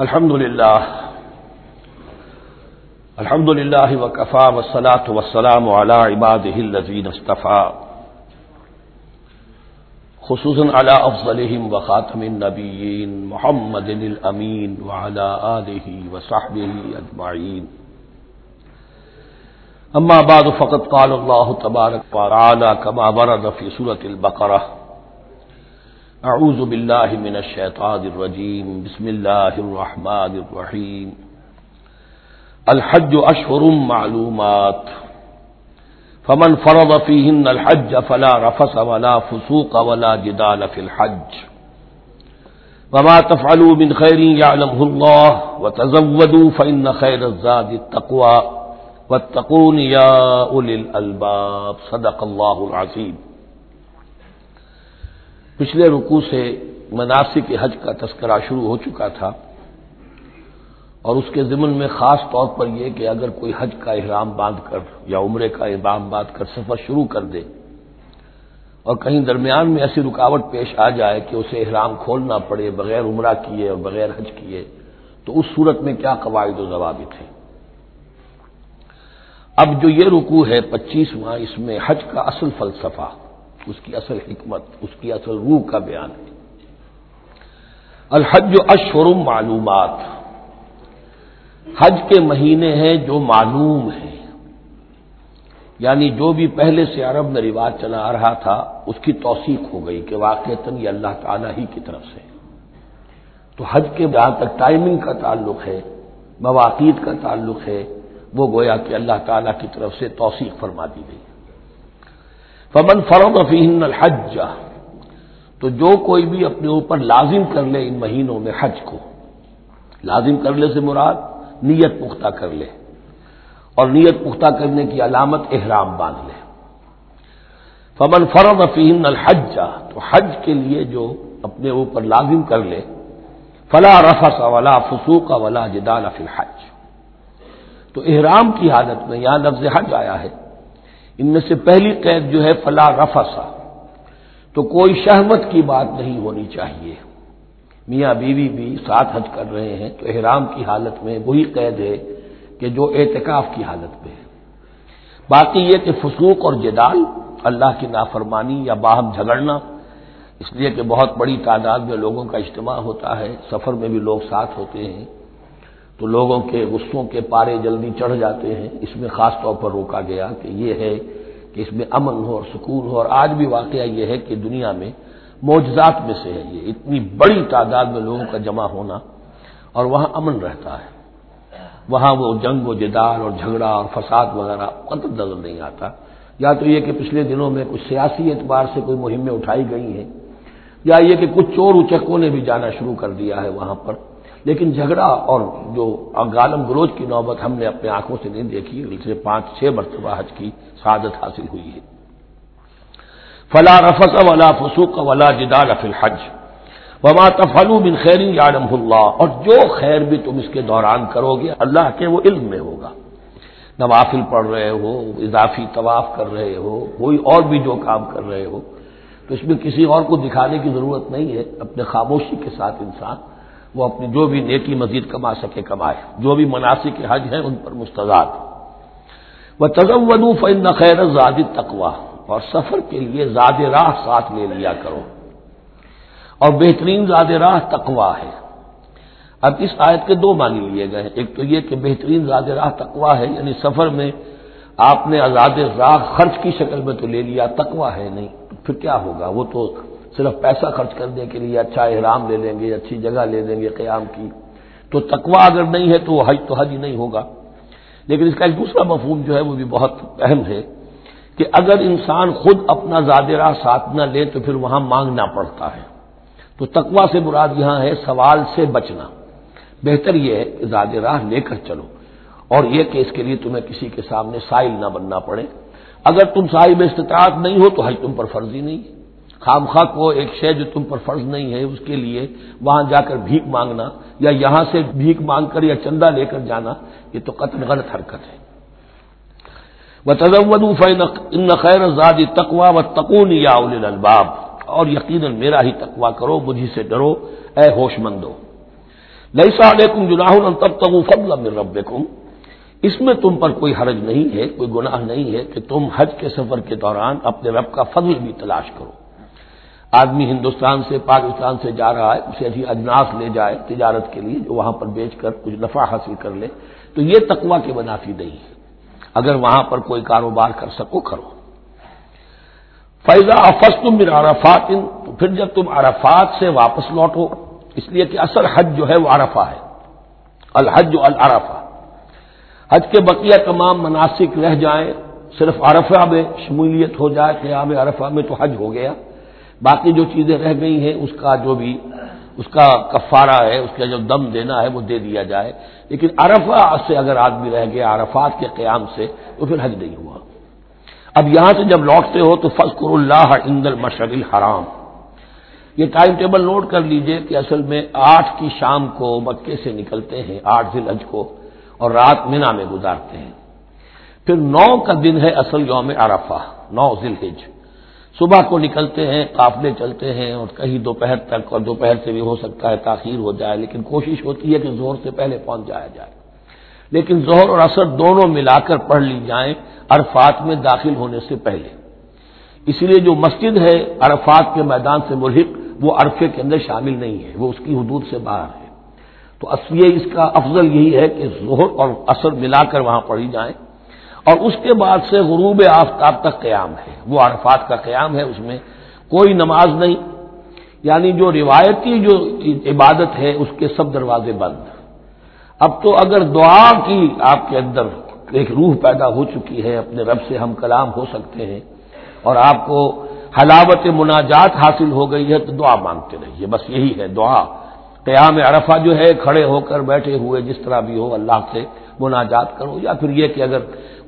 الحمد للہ الحمد للہ وکفا وسلاۃ وسلام علی عباده الذین اصطفى خصوصا على افضلهم وخاتم النبیین محمد الامین وعلى آله وصحبه اجمعین اما بعد فقد قال الله تبارك وتعالى كما ورد في سورة البقرة اعوذ باللہ من الشیطان الرجیم، بسم اللہ الرحمن الرحیم۔ الحج اشہر معلومات۔ فمن فرض فيهن الحج فلا رفس ولا فسوق ولا جدال في الحج۔ وما تفعلوا من خير يعلمه الله وتزودوا فإن خير الزاد التقوى واتقون يا أولي الألباب صدق الله العظيم پچھلے رکو سے مناسب حج کا تذکرہ شروع ہو چکا تھا اور اس کے ضمن میں خاص طور پر یہ کہ اگر کوئی حج کا احرام باندھ کر یا عمرے کا احرام باندھ کر سفر شروع کر دے اور کہیں درمیان میں ایسی رکاوٹ پیش آ جائے کہ اسے احرام کھولنا پڑے، بغیر عمرہ کیے اور بغیر حج کیے، تو اس صورت میں کیا قواعد و ضوابط ہیں؟ اب جو یہ رکو ہے، پچیسواں، اس میں حج کا اصل فلسفہ اس کی اصل حکمت، اس کی اصل روح کا بیان ہے۔ الحج اشورم معلومات۔ حج کے مہینے ہیں جو معلوم ہیں۔ یعنی جو بھی پہلے سے عرب میں رواج چلا آ رہا تھا، اس کی توثیق ہو گئی کہ واقعتاً یہ اللہ تعالی ہی کی طرف سے۔ تو حج کے جہاں تک ٹائمنگ کا تعلق ہے مواقع کا تعلق ہے، وہ گویا کہ اللہ تعالی کی طرف سے توثیق فرما دی گئی۔ فمن فروغ فیہن الحج، تو جو کوئی بھی اپنے اوپر لازم کر لے ان مہینوں میں حج کو، لازم کر لے سے مراد، نیت پختہ کر لے، اور نیت پختہ کرنے کی علامت احرام باندھ لے۔ فمن فروغ فیہن الحج، تو حج کے لیے جو اپنے اوپر لازم کر لے، فلا رفس ولا فسوق ولا جدال فی الحج۔ تو احرام کی حالت میں یہاں لفظ حج آیا ہے۔ ان میں سے پہلی قید جو ہے فلا رفسا تو کوئی شہوت کی بات نہیں ہونی چاہیے۔ میاں بیوی بھی ساتھ حج کر رہے ہیں، تو احرام کی حالت میں وہی قید ہے کہ جو اعتکاف کی حالت میں ہے۔ باقی یہ کہ فسوق اور جدال اللہ کی نافرمانی یا باہم جھگڑنا، اس لیے کہ بہت بڑی تعداد میں لوگوں کا اجتماع ہوتا ہے، سفر میں بھی لوگ ساتھ ہوتے ہیں۔ تو لوگوں کے غصوں کے پارے جلدی چڑھ جاتے ہیں۔ اس میں خاص طور پر روکا گیا کہ یہ ہے کہ اس میں امن ہو اور سکون ہو۔ اور آج بھی واقعہ یہ ہے کہ دنیا میں معجزات میں سے ہے یہ۔ اتنی بڑی تعداد میں لوگوں کا جمع ہونا اور وہاں امن رہتا ہے۔ وہاں وہ جنگ و جدال اور جھگڑا اور فساد وغیرہ قطر نظر نہیں آتا۔ یا تو یہ کہ پچھلے دنوں میں کچھ سیاسی اعتبار سے کوئی مہمیں اٹھائی گئی ہیں، یا یہ کہ کچھ چور اچکوں نے بھی جانا شروع کر دیا ہے وہاں پر۔ لیکن جھگڑا اور جو غالم گروج کی نوبت ہم نے اپنے آنکھوں سے نہیں دیکھی سے پانچ، چھ مرتبہ حج کی سعادت حاصل ہوئی ہے۔ فلا رفس ولا فسوق ولا جدال فی الحج۔ وما تفلو بن خیر یعلم اللہ۔ اور جو خیر بھی تم اس کے دوران کرو گے، اللہ کے وہ علم میں ہوگا۔ نوافل پڑھ رہے ہو، اضافی طواف کر رہے ہو، کوئی اور بھی جو کام کر رہے ہو، تو اس میں کسی اور کو دکھانے کی ضرورت نہیں ہے۔ اپنے خاموشی کے ساتھ انسان وہ اپنی جو بھی نیکی مزید کما سکے کمائے۔ جو بھی مناسب کے حج ہیں ان پر مستضاد وہ تزم فن خیر زاد تقوا اور سفر کے لیے زاد راہ ساتھ لے لیا کرو۔ اور بہترین زاد راہ تقوا ہے۔ اب اس آیت کے دو معنی لیے گئے ایک تو یہ کہ بہترین زاد راہ تقوا ہے یعنی سفر میں آپ نے آزاد راہ خرچ کی شکل میں تو لے لیا تقوا ہے نہیں۔ پھر کیا ہوگا؟ وہ تو صرف پیسہ خرچ کرنے کے لیے اچھا احرام لے لیں گے، اچھی جگہ لے لیں گے قیام کی۔ تو تقوا اگر نہیں ہے تو حج تو حج ہی نہیں ہوگا۔ لیکن اس کا ایک دوسرا مفہوم جو ہے وہ بھی بہت اہم ہے کہ اگر انسان خود اپنا زادرہ ساتھ نہ لے تو پھر وہاں مانگنا پڑتا ہے۔ تو تقوا سے مراد یہاں ہے سوال سے بچنا۔ بہتر یہ ہے کہ زاد راہ لے کر چلو۔ اور یہ کہ اس کے لیے تمہیں کسی کے سامنے سائل نہ بننا پڑے۔ اگر تم صاحب استطاعت نہیں ہو تو حج تم پر فرضی نہیں۔ ہے خام خواہ کو ایک شے جو تم پر فرض نہیں ہے، اس کے لیے وہاں جا کر بھیک مانگنا یا یہاں سے بھیک مانگ کر یا چندہ لے کر جانا، یہ تو قطر غلط حرکت ہے۔ وہ تزود ان خیر زاد تقوا و تقون یا الباب اور یقیناً میرا ہی تقوا کرو مجھے سے ڈرو، اے ہوش مندو۔ نئی سالیکم جناح تب تب فضل من ربکم اس میں تم پر کوئی حرج نہیں ہے، کوئی گناہ نہیں ہے کہ تم حج کے سفر کے دوران اپنے رب کا فضل بھی تلاش کرو۔ آدمی ہندوستان سے، پاکستان سے جا رہا ہے، اسے ایسی اجناس لے جائے تجارت کے لیے جو وہاں پر بیچ کر کچھ نفع حاصل کر لے۔ تو یہ تقوا کے منافی نہیں ہے۔ اگر وہاں پر کوئی کاروبار کر سکو، کرو۔ فیضا افس تم بن عرفات، تو پھر جب تم عرفات سے واپس لوٹو، اس لیے کہ اصل حج جو ہے وہ عرفہ ہے۔ الحج العرفہ حج کے بقیہ تمام مناسب رہ جائیں، صرف عرفہ میں شمولیت ہو جائے، قیام عرفہ میں تو حج ہو گیا۔ باقی جو چیزیں رہ گئی ہیں، اس کا جو بھی، اس کا کفارہ ہے، اس کا جو دم دینا ہے، وہ دے دیا جائے۔ لیکن عرفہ سے اگر آدمی رہ گیا عرفات کے قیام سے، تو پھر حج نہیں ہوا۔ اب یہاں سے جب لوٹتے ہو، تو فضکر اللہ عند المشر الحرام۔ یہ ٹائم ٹیبل نوٹ کر لیجیے کہ اصل میں آٹھ کی شام کو مکے سے نکلتے ہیں، آٹھ ذی الحج کو، اور رات مینا میں گزارتے ہیں۔ پھر نو کا دن ہے اصل یوم عرفہ، نو ذی الحج۔ صبح کو نکلتے ہیں، قافلے چلتے ہیں اور کہیں دوپہر تک اور دوپہر سے بھی ہو سکتا ہے تاخیر ہو جائے، لیکن کوشش ہوتی ہے کہ زہر سے پہلے پہنچ جایا جائے۔ لیکن زہر اور اثر دونوں ملا کر پڑھ لی جائیں عرفات میں داخل ہونے سے پہلے۔ اسی لیے جو مسجد ہے عرفات کے میدان سے ملحق، وہ عرفے کے اندر شامل نہیں ہے، وہ اس کی حدود سے باہر ہے۔ تو اصلی اس کا افضل یہی ہے کہ زہر اور اثر ملا کر وہاں پڑھی جائیں۔ اور اس کے بعد سے غروب آفتاب تک قیام ہے۔ وہ عرفات کا قیام ہے، اس میں کوئی نماز نہیں۔ یعنی جو روایتی جو عبادت ہے، اس کے سب دروازے بند۔ اب تو اگر دعا کی آپ کے اندر ایک روح پیدا ہو چکی ہے، اپنے رب سے ہم کلام ہو سکتے ہیں اور آپ کو حلاوت مناجات حاصل ہو گئی ہے، تو دعا مانگتے رہیے۔ بس یہی ہے دعا۔ قیام عرفہ جو ہے، کھڑے ہو کر بیٹھے ہوئے جس طرح بھی ہو، اللہ سے مناجات کرو۔ یا پھر یہ کہ اگر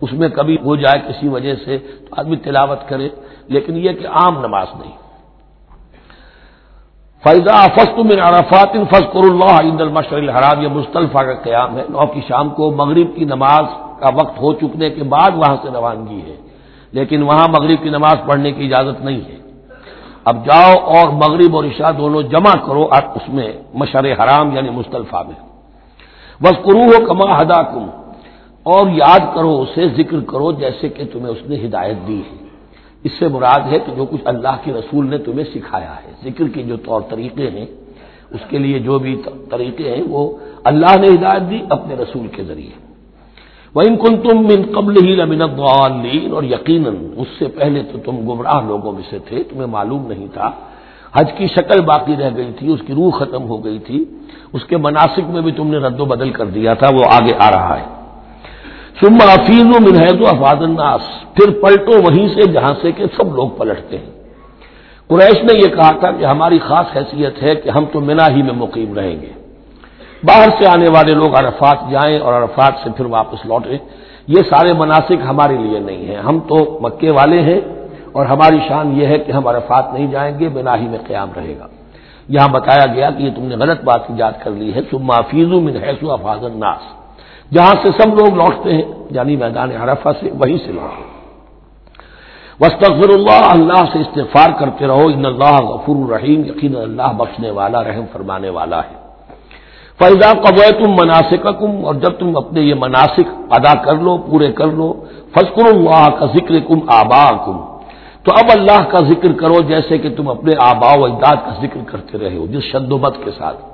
اس میں کبھی ہو جائے کسی وجہ سے تو آدمی تلاوت کرے، لیکن یہ کہ عام نماز نہیں۔ فیضا فسط میں عرفات فض اللہ عند المشر الحرام یہ مصطلفہ کا قیام ہے۔ نو کی شام کو مغرب کی نماز کا وقت ہو چکنے کے بعد وہاں سے روانگی ہے، لیکن وہاں مغرب کی نماز پڑھنے کی اجازت نہیں ہے۔ اب جاؤ اور مغرب اور عشاء دونوں جمع کرو اس میں مشر حرام یعنی مصطلفہ میں۔ بس کرو ہو کما ہدا کم اور یاد کرو، اسے ذکر کرو جیسے کہ تمہیں اس نے ہدایت دی ہے۔ اس سے مراد ہے کہ جو کچھ اللہ کے رسول نے تمہیں سکھایا ہے، ذکر کے جو طور طریقے ہیں، اس کے لیے جو بھی طریقے ہیں، وہ اللہ نے ہدایت دی اپنے رسول کے ذریعے۔ وہ ان کن تم من قبل ہی لمن اور یقیناً اس سے پہلے تو تم گمراہ لوگوں میں سے تھے، تمہیں معلوم نہیں تھا۔ حج کی شکل باقی رہ گئی تھی، اس کی روح ختم ہو گئی تھی۔ اس کے مناسب میں بھی تم نے رد و بدل کر دیا تھا، وہ آگے آ رہا ہے۔ سما افیز و من ہے تو افاد الناس۔ پھر پلٹو وہیں سے جہاں سے کہ سب لوگ پلٹتے ہیں۔ قریش نے یہ کہا تھا کہ ہماری خاص حیثیت ہے کہ ہم تو منا ہی میں مقیم رہیں گے۔ باہر سے آنے والے لوگ عرفات جائیں اور عرفات سے پھر واپس لوٹیں۔ یہ سارے مناسب ہمارے لیے نہیں ہیں۔ ہم تو مکے والے ہیں اور ہماری شان یہ ہے کہ ہم عرفات نہیں جائیں گے بنا ہی میں قیام رہے گا۔ یہاں بتایا گیا کہ یہ تم نے غلط بات ایجاد کر لی ہے۔ سما فیزو من حیث افاظ الناس۔ جہاں سے سب لوگ لوٹتے ہیں یعنی میدان عرفہ سے وہیں سے لوٹتے وسطر اللہ اللہ سے استغفار کرتے رہو، ان اللہ غفور الرحیم یقین اللہ بخشنے والا، رحم فرمانے والا ہے۔ فیضا قبو تم مناسب اور جب تم اپنے یہ مناسب ادا کر لو، پورے کر لو فضکر اللہ کا ذکر کم آبا کم تو اب اللہ کا ذکر کرو، جیسے کہ تم اپنے آبا و اجداد کا ذکر کرتے رہے ہو، جس شد و بد کے ساتھ۔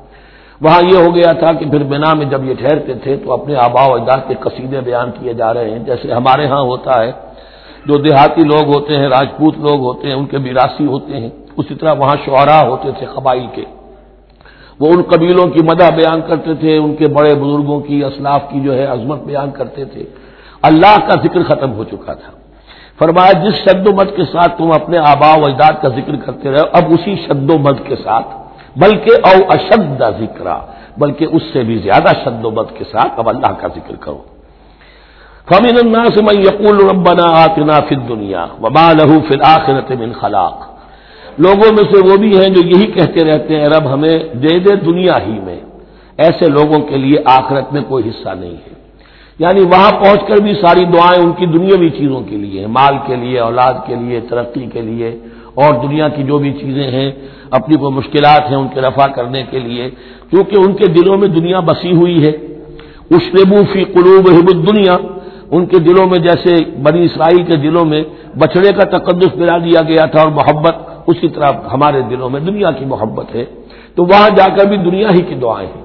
وہاں یہ ہو گیا تھا کہ پھر بنا میں جب یہ ٹھہرتے تھے تو اپنے آبا و اجداد کے قصیدے بیان کیے جا رہے ہیں۔ جیسے ہمارے ہاں ہوتا ہے، جو دیہاتی لوگ ہوتے ہیں، راجپوت لوگ ہوتے ہیں، ان کے میراسی ہوتے ہیں، اسی طرح وہاں شعراء ہوتے تھے قبائل کے۔ وہ ان قبیلوں کی مدح بیان کرتے تھے، ان کے بڑے بزرگوں کی، اسلاف کی جو ہے عظمت بیان کرتے تھے۔ اللہ کا ذکر ختم ہو چکا تھا۔ فرمایا، جس شد و مت کے ساتھ تم اپنے آبا و اجداد کا ذکر کرتے رہے، اب اسی شد و مت کے ساتھ بلکہ او اشد ذکر بلکہ اس سے بھی زیادہ شد و مت کے ساتھ اب اللہ کا ذکر کرو۔ فمن الناس من يقول ربنا آتنا في الدنيا وما له في الآخرة من خلاق۔ لوگوں میں سے وہ بھی ہیں جو یہی کہتے رہتے ہیں، رب ہمیں دے دے دنیا ہی میں۔ ایسے لوگوں کے لیے آخرت میں کوئی حصہ نہیں ہے۔ یعنی وہاں پہنچ کر بھی ساری دعائیں ان کی دنیاوی چیزوں کے لیے مال کے لیے، اولاد کے لیے، ترقی کے لیے۔ اور دنیا کی جو بھی چیزیں ہیں، اپنی کوئی مشکلات ہیں ان کے رفع کرنے کے لیے، کیونکہ ان کے دلوں میں دنیا بسی ہوئی ہے۔ اشربو فی قلوب حب دنیا ان کے دلوں میں جیسے بنی اسرائیل کے دلوں میں بچڑے کا تقدس ملا دیا گیا تھا اور محبت، اسی طرح ہمارے دلوں میں دنیا کی محبت ہے۔ تو وہاں جا کر بھی دنیا ہی کی دعائیں ہیں۔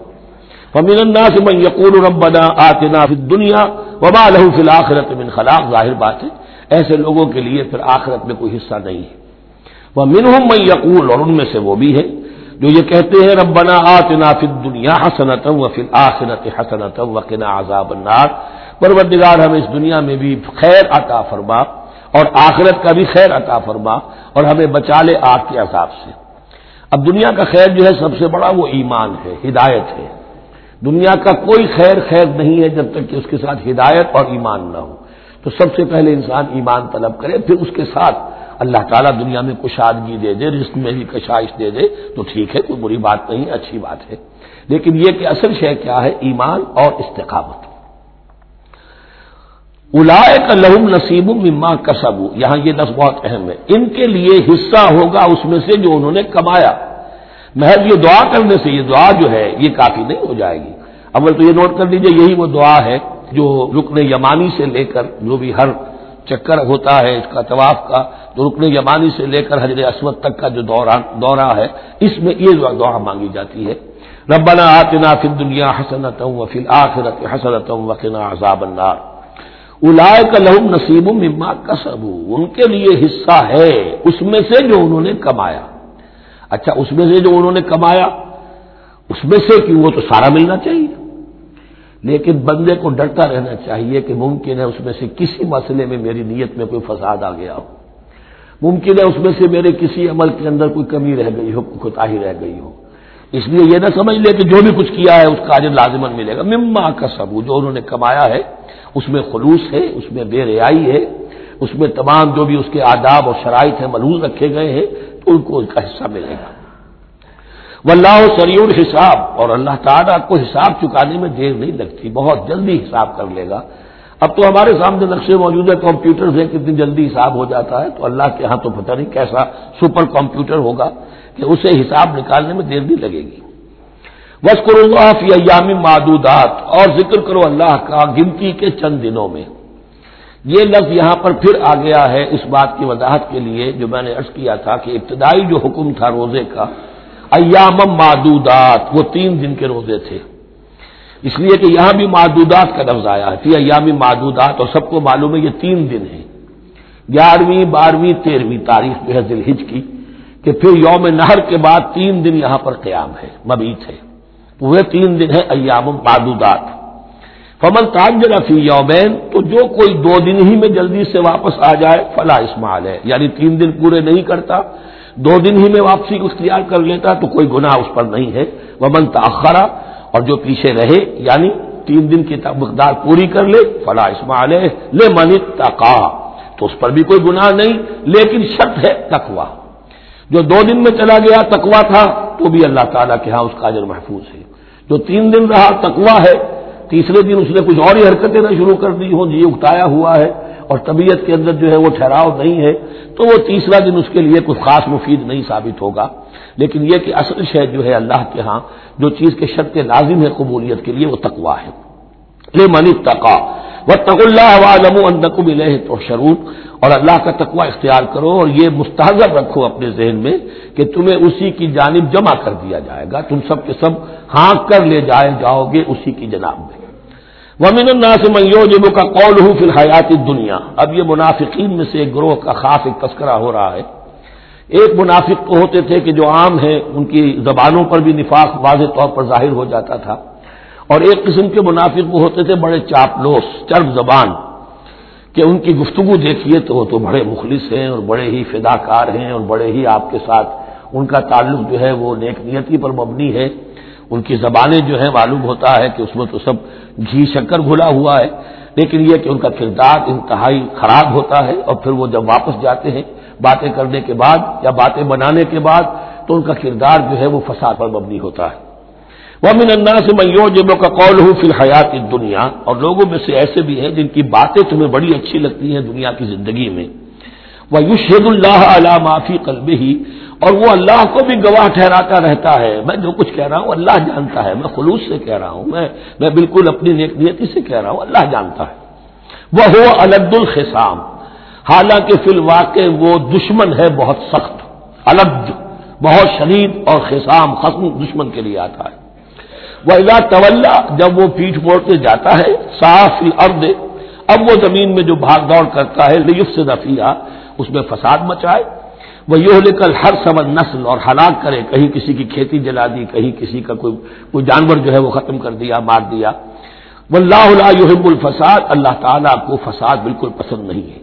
فمین اللہ سے میں یقول ربنا آتنا فی دنیا وبا لہو فی الآخرت من خلاق، ظاہر بات ہے، ایسے لوگوں کے لیے پھر آخرت میں کوئی حصہ نہیں ہے۔ وہ منہم میں یقول اور ان میں سے وہ بھی ہے جو یہ کہتے ہیں، ربنا آتنا فی دنیا حسنت و فی الآخرت حسنت وقنا عذاب النار۔ پروردگار ہمیں اس دنیا میں بھی خیر عطا فرما اور آخرت کا بھی خیر عطا فرما اور ہمیں بچا لے آگ کے عذاب سے۔ اب دنیا کا خیر جو ہے، سب سے بڑا وہ ایمان ہے، ہدایت ہے۔ دنیا کا کوئی خیر خیر نہیں ہے جب تک کہ اس کے ساتھ ہدایت اور ایمان نہ ہو۔ تو سب سے پہلے انسان ایمان طلب کرے، پھر اس کے ساتھ اللہ تعالیٰ دنیا میں کشادگی دے دے، رزق میں بھی کشائش دے دے، تو ٹھیک ہے، کوئی بری بات نہیں، اچھی بات ہے۔ لیکن یہ کہ اصل شے کیا ہے؟ ایمان اور استقامت۔ الائے کا لہم نصیب مما کسب یہاں یہ دس بہت اہم ہے۔ ان کے لیے حصہ ہوگا اس میں سے جو انہوں نے کمایا۔ محض یہ دعا کرنے سے، یہ دعا جو ہے، یہ کافی نہیں ہو جائے گی۔ اول تو یہ نوٹ کر لیجیے یہی وہ دعا ہے جو رکن یمانی سے لے کر جو بھی ہر چکر ہوتا ہے، اس کا طواف کا جو رکن یمانی سے لے کر حضرت اسود تک کا جو دورہ ہے، اس میں یہ دعا مانگی جاتی ہے۔ ربنا آتنا فی الدنیا حسنت و فی الآخرت حسنت وقنا عذاب النار۔ الائے کا لہم نصیب مما کسب ان کے لیے حصہ ہے اس میں سے جو انہوں نے کمایا۔ اچھا اس میں سے جو انہوں نے کمایا، اس میں سے کہ وہ تو سارا ملنا چاہیے۔ لیکن بندے کو ڈرتا رہنا چاہیے کہ ممکن ہے اس میں سے کسی مسئلے میں میری نیت میں کوئی فساد آ گیا ہو۔ ممکن ہے اس میں سے میرے کسی عمل کے اندر کوئی کمی رہ گئی ہو کوتا ہی رہ گئی ہو۔ اس لیے یہ نہ سمجھ لے کہ جو بھی کچھ کیا ہے اس کا آج لازمن ملے گا۔ مما کا سبو جو انہوں نے کمایا ہے، اس میں خلوص ہے، اس میں بے ریائی ہے، اس میں تمام جو بھی اس کے آداب اور شرائط ہیں ملوز رکھے گئے ہیں، تو ان کو اس کا حصہ ملے گا۔ واللہ سریع حساب اور اللہ تعالیٰ کو حساب چکانے میں دیر نہیں لگتی، بہت جلدی حساب کر لے گا۔ اب تو ہمارے سامنے نقشے موجود ہے کمپیوٹر سے کتنی جلدی حساب ہو جاتا ہے، تو اللہ کے ہاں تو پتہ نہیں کیسا سپر کمپیوٹر ہوگا کہ اسے حساب نکالنے میں دیر نہیں لگے گی۔ بس کرو اللہ فی ایام معدودات۔ اور ذکر کرو اللہ کا گنتی کے چند دنوں میں۔ یہ لفظ یہاں پر پھر آ گیا ہے اس بات کی وضاحت کے لیے جو میں نے عرض کیا تھا کہ ابتدائی جو حکم تھا روزے کا ایام معدودات، وہ تین دن کے روزے تھے۔ اس لیے کہ یہاں بھی معدودات کا لفظ آیا ہے ایام معدودات، اور سب کو معلوم ہے یہ تین دن ہیں۔ گیارہویں، بارہویں، تیرہویں تاریخ جو ہے ذلحج کی، کہ پھر یوم نہر کے بعد تین دن یہاں پر قیام ہے مبیت ہے۔ وہ تین دن ہے ایام معدودات۔ فمن تاجر فی یومین، تو جو کوئی دو دن ہی میں جلدی سے واپس آ جائے، فلا اسمال ہے۔ یعنی تین دن پورے نہیں کرتا۔ دو دن ہی میں واپسی کو اختیار کر لیتا تو کوئی گناہ اس پر نہیں ہے۔ ومن تاخرا اور جو پیچھے رہے یعنی تین دن کی مقدار پوری کر لے، فلا اسمال ہے لے من تقا تو اس پر بھی کوئی گناہ نہیں، لیکن شرط ہے تقوا جو دو دن میں چلا گیا تقوا تھا، تو بھی اللہ تعالیٰ کے ہاں اس کا اجر محفوظ ہے۔ جو تین دن رہا تقوا ہے، تیسرے دن اس نے کچھ اور ہی حرکتیں نہ شروع کر دی ہوں جی اکتایا ہوا ہے۔ اور طبیعت کے اندر جو ہے وہ ٹھہراؤ نہیں ہے، تو وہ تیسرا دن اس کے لیے کچھ خاص مفید نہیں ثابت ہوگا۔ لیکن یہ کہ اصل شہ جو ہے اللہ کے ہاں جو چیز کے شرط لازم ہے قبولیت کے لیے، وہ تقوا ہے۔ لے منی تقا وہ تق اللہ عالم النقب تو شرون اور اللہ کا تقوی اختیار کرو اور یہ مستحضر رکھو اپنے ذہن میں کہ تمہیں اسی کی جانب جمع کر دیا جائے گا۔ تم سب کے سب ہانک کر لے جائے جاؤ گے اسی کی جناب۔ میں ومن اللہ سے کا قول ہوں فی الحیات دنیا اب یہ منافقین میں سے ایک گروہ کا خاص ایک تذکرہ ہو رہا ہے۔ ایک منافق تو ہوتے تھے کہ جو عام ہیں، ان کی زبانوں پر بھی نفاق واضح طور پر ظاہر ہو جاتا تھا۔ اور ایک قسم کے منافق وہ ہوتے تھے، بڑے چاپلوس، چرب زبان۔ کہ ان کی گفتگو دیکھیے تو وہ تو بڑے مخلص ہیں اور بڑے ہی فدا کار ہیں اور بڑے ہی آپ کے ساتھ ان کا تعلق جو ہے وہ نیک نیتی پر مبنی ہے۔ ان کی زبانیں جو ہے معلوم ہوتا ہے کہ اس میں تو سب گھی شکر گھلا ہوا ہے، لیکن یہ کہ ان کا کردار انتہائی خراب ہوتا ہے اور پھر وہ جب واپس جاتے ہیں باتیں کرنے کے بعد یا باتیں بنانے کے بعد، تو ان کا کردار جو ہے وہ فساد پر مبنی ہوتا ہے۔ وہ من اللہ سے میو جب کا قول ہوں فی الحیات دنیا اور لوگوں میں سے ایسے بھی ہیں جن کی باتیں تمہیں بڑی اچھی لگتی ہیں دنیا کی زندگی میں۔ وہ یشید اللہ علا معافی قلب ہی اور وہ اللہ کو بھی گواہ ٹھہراتا رہتا ہے۔ میں جو کچھ کہہ رہا ہوں اللہ جانتا ہے۔ میں خلوص سے کہہ رہا ہوں۔ میں میں بالکل اپنی نیک نیتی سے کہہ رہا ہوں۔ اللہ جانتا ہے۔ وہ ہو الد الخسام حالانکہ فی الواقع وہ دشمن ہے بہت سخت۔ الگ بہت شدید اور خسام خسم دشمن کے لیے آتا ہے۔ وہ ادا طول جب وہ پیٹھ موڑ کے جاتا ہے صاف ارد اب وہ زمین میں جو بھاگ دوڑ کرتا ہے لیف سے دفیہ اس میں فساد مچائے۔ وہ یہ لے کر ہر سبر نسل اور ہلاک کرے، کہیں کسی کی کھیتی جلا دی، کہیں کسی کا کوئی کوئی جانور جو ہے وہ ختم کر دیا، مار دیا۔ وہ اللہ یحب الفساد، اللہ تعالیٰ کو فساد بالکل پسند نہیں ہے۔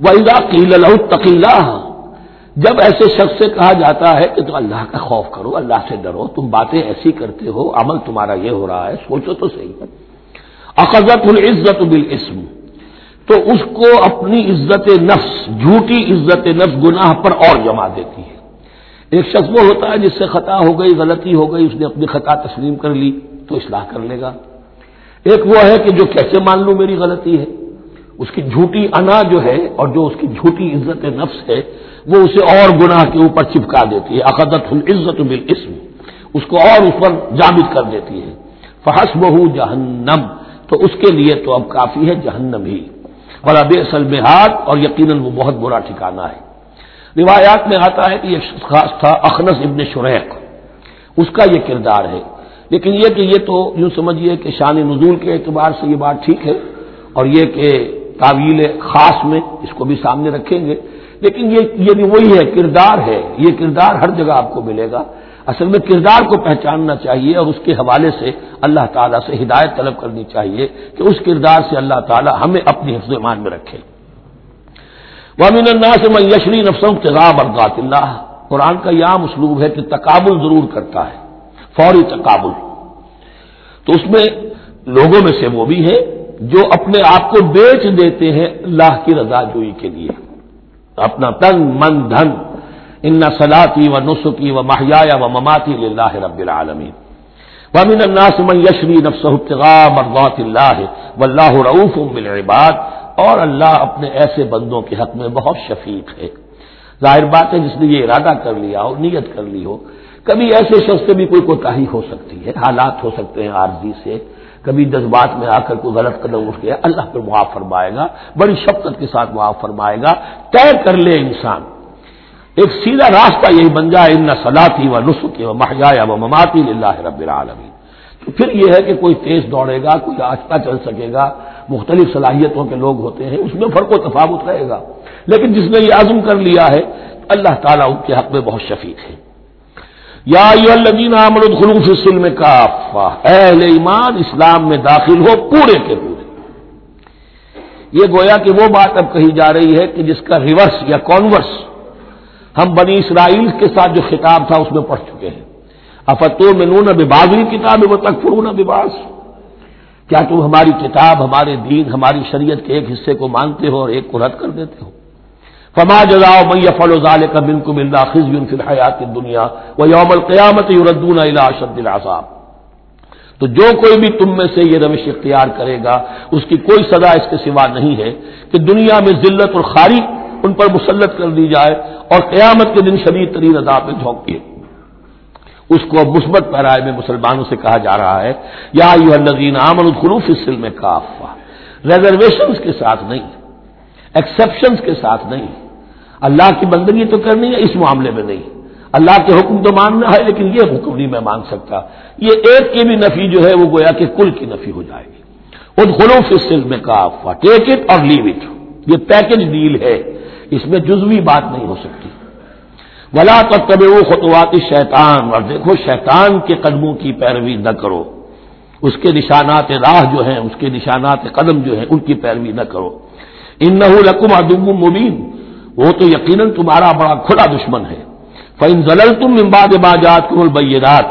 وہ ادا قیل تقیلہ جب ایسے شخص سے کہا جاتا ہے کہ تو اللہ کا خوف کرو، اللہ سے ڈرو، تم باتیں ایسی کرتے ہو، عمل تمہارا یہ ہو رہا ہے، سوچو تو صحیح ہے۔ اقزت العزت بالاسم تو اس کو اپنی عزت نفس، جھوٹی عزت نفس گناہ پر اور جما دیتی ہے۔ ایک شخص وہ ہوتا ہے جس سے خطا ہو گئی، غلطی ہو گئی، اس نے اپنی خطا تسلیم کر لی، تو اصلاح کر لے گا۔ ایک وہ ہے کہ جو کیسے مان لوں میری غلطی ہے۔ اس کی جھوٹی انا جو ہے اور جو اس کی جھوٹی عزت نفس ہے، وہ اسے اور گناہ کے اوپر چپکا دیتی ہے۔ عقدت العزت بالاسم۔ اس کو اور اس پر جامد کر دیتی ہے۔ فحس بہو جہنم۔ تو اس کے لیے تو اب کافی ہے، جہنم ہی۔ بڑا بے اصل میں اور یقیناً وہ بہت برا ٹھکانا ہے۔ روایات میں آتا ہے کہ یہ خاص تھا اخنس ابن شریق۔ اس کا یہ کردار ہے۔ لیکن یہ کہ یہ تو یوں سمجھیے کہ شان نزول کے اعتبار سے یہ بات ٹھیک ہے اور یہ کہ تعویل خاص میں اس کو بھی سامنے رکھیں گے۔ لیکن یہ یہ بھی وہی ہے، کردار ہے۔ یہ کردار ہر جگہ آپ کو ملے گا۔ اصل میں کردار کو پہچاننا چاہیے اور اس کے حوالے سے اللہ تعالیٰ سے ہدایت طلب کرنی چاہیے کہ اس کردار سے اللہ تعالیٰ ہمیں اپنی حفظ ایمان میں رکھے۔ وامین اللہ سے میں یشری نفسوں تغاب ارغات اللہ قرآن کا یہ عام اسلوب ہے کہ تقابل ضرور کرتا ہے، فوری تقابل۔ تو اس میں لوگوں میں سے وہ بھی ہے جو اپنے آپ کو بیچ دیتے ہیں اللہ کی رضا جوئی کے لیے۔ اپنا تن، من، دھن۔ ان سلاتی و نسخی و محیا و مماتی اللہ رب العالمین ومن الناس من یشری نفس مرضات اللہ و اللہ رعوف بالعباد اور اللہ اپنے ایسے بندوں کے حق میں بہت شفیق ہے۔ ظاہر بات ہے، جس نے یہ ارادہ کر لیا ہو نیت کر لی ہو، کبھی ایسے شخص سے بھی کوئی کوتاہی ہو سکتی ہے، حالات ہو سکتے ہیں عارضی سے۔ کبھی جذبات میں آ کر کوئی غلط قدم اٹھ گیا، اللہ پہ معاف فرمائے گا، بڑی شفقت کے ساتھ معاف فرمائے گا۔ طے کر لے انسان۔ ایک سیدھا راستہ یہی بن جائے، ان سلاتی و نسخے و محجایا و مماتی اللہ رب العالمین۔ تو پھر یہ ہے کہ کوئی تیز دوڑے گا، کوئی آہستہ چل سکے گا، مختلف صلاحیتوں کے لوگ ہوتے ہیں، اس میں فرق و تفاوت رہے گا۔ لیکن جس نے یہ عزم کر لیا ہے، اللہ تعالیٰ ان کے حق میں بہت شفیق ہے۔ یا خلوف سلم کا اہل ایمان اسلام میں داخل ہو پورے کے پورے یہ گویا کہ وہ بات اب کہی جا رہی ہے کہ جس کا ریورس یا کانورس ہم بنی اسرائیل کے ساتھ جو خطاب تھا اس میں پڑھ چکے ہیں۔ افتو میں نون ببازی کتاب وہ تک فرون بباس کیا تم ہماری کتاب، ہمارے دین، ہماری شریعت کے ایک حصے کو مانتے ہو اور ایک کو رد کر دیتے ہو؟ فما جزاؤ میں فل وزال کا بن کو ملنا خزی فی الحیات دنیا وہ یوم القیامت یوردون شد العذاب۔ تو جو کوئی بھی تم میں سے یہ روش اختیار کرے گا، اس کی کوئی سزا اس کے سوا نہیں ہے کہ دنیا میں ذلت اور خاری ان پر مسلط کر دی جائے اور قیامت کے دن شدید ترین عذاب میں جھونکیے اس کو اب مثبت پیرائے میں مسلمانوں سے کہا جا رہا ہے، یا یو النزین عامن الخلوف اس میں کافا ریزرویشن کے ساتھ نہیں ایکسپشنس کے ساتھ نہیں۔ اللہ کی بندگی تو کرنی ہے، اس معاملے میں نہیں۔ اللہ کے حکم تو ماننا ہے، لیکن یہ حکم نہیں میں مان سکتا۔ یہ ایک کی بھی نفی جو ہے، وہ گویا کہ کل کی نفی ہو جائے گی۔ ان خلوف میں کافا take it or leave it یہ پیکج ڈیل ہے۔ اس میں جزوی بات نہیں ہو سکتی۔ ولا تب طب خطوات شیطان اور دیکھو، شیطان کے قدموں کی پیروی نہ کرو۔ اس کے نشانات راہ جو ہیں، اس کے نشانات قدم جو ہیں، ان کی پیروی نہ کرو۔ ان نہ لکم ادم مبین وہ تو یقیناً تمہارا بڑا کھلا دشمن ہے۔ فن زلل تم امباد باجات کم البیات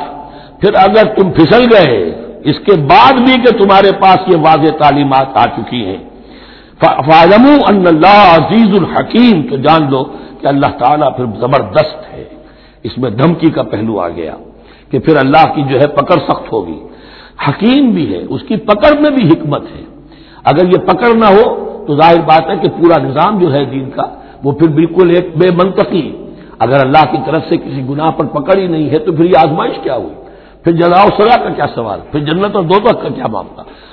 پھر اگر تم پھسل گئے، اس کے بعد بھی کہ تمہارے پاس یہ واضح تعلیمات آ چکی ہیں۔ فاضم اللہ عزیز الحکیم تو جان لو کہ اللہ تعالیٰ پھر زبردست ہے۔ اس میں دھمکی کا پہلو آ گیا کہ پھر اللہ کی جو ہے پکڑ سخت ہوگی۔ حکیم بھی ہے، اس کی پکڑ میں بھی حکمت ہے۔ اگر یہ پکڑ نہ ہو تو ظاہر بات ہے کہ پورا نظام جو ہے دین کا، وہ پھر بالکل ایک بے منطقی۔ اگر اللہ کی طرف سے کسی گناہ پر پکڑ ہی نہیں ہے تو پھر یہ آزمائش کیا ہوئی؟ پھر جلاؤ سزا کا کیا سوال؟ پھر جنت اور دو کا کیا معاملہ؟